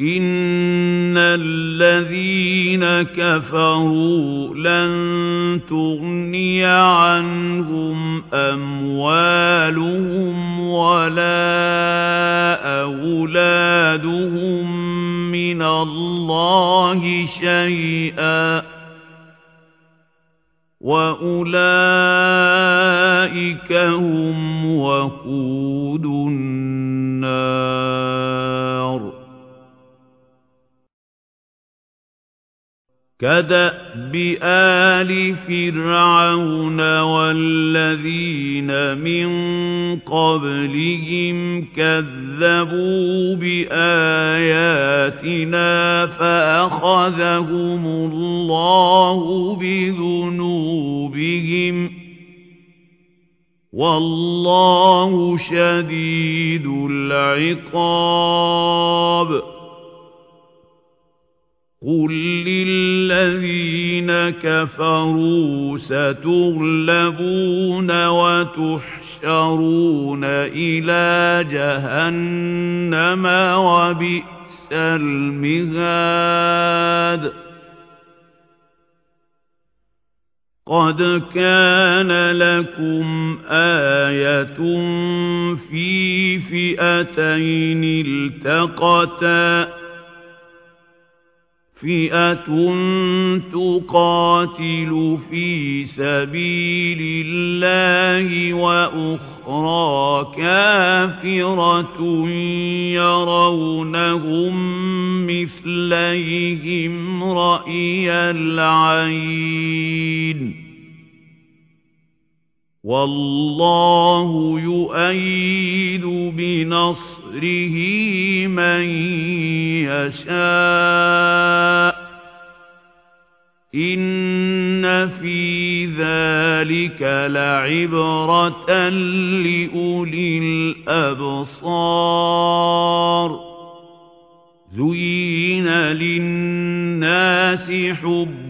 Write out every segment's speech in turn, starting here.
إِنَّ الَّذِينَ كَفَرُوا لَن تُغْنِيَ عَنْهُمْ أَمْوَالُهُمْ وَلَا أَوْلَادُهُم مِّنَ اللَّهِ شَيْئًا وَأُولَئِكَ هُمْ وَقُودُ كَدَأْبِ آلِ فِرْعَوْنَ وَالَّذِينَ مِن قَبْلِهِمْ كَذَّبُوا بِآيَاتِنَا فَأَخَذَهُمُ اللَّهُ بِذُنُوبِهِمْ ۗ وَاللَّهُ شَدِيدُ الْعِقَابِ قُل لِّلَّذِينَ كَفَرُوا سَتُغْلَبُونَ وَتُحْشَرُونَ إِلَىٰ جَهَنَّمَ ۖ وَبِئْسَ الْمِهَادُ قَدْ كَانَ لَكُمْ آيَةٌ فِي فِئَتَيْنِ الْتَقَتَا ۖ فِئَةٌ تُقَاتِلُ فِي سَبِيلِ اللَّهِ وَأُخْرَىٰ كَافِرَةٌ يَرَوْنَهُم مِّثْلَيْهِمْ رَأْيَ الْعَيْنِ ۚ وَاللَّهُ يُؤَيِّدُ بِنَصْرِهِ مَن يَشَاءُ ۗ إِنَّ فِي ذَٰلِكَ لَعِبْرَةً لِّأُولِي الْأَبْصَارِ زُيِّنَ لِلنَّاسِ حُبُّ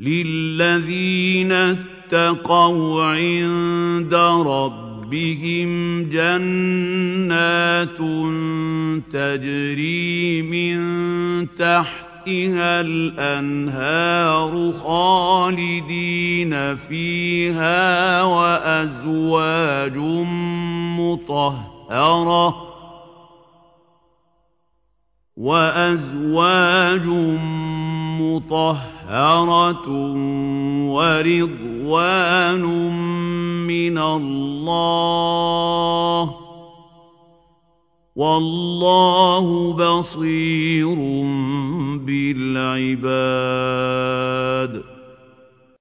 لِلَّذِينَ اتَّقَوْا عِندَ رَبِّهِمْ جَنَّاتٌ تَجْرِي مِن تَحْتِهَا الْأَنْهَارُ خَالِدِينَ فِيهَا وَأَزْوَاجٌ مُّطَهَّرَةٌ وَأَزْوَاجٌ مُّطَهَّرَةٌ وَرِضْوَانٌ مِّنَ اللَّهِ ۗ وَاللَّهُ بَصِيرٌ بِالْعِبَادِ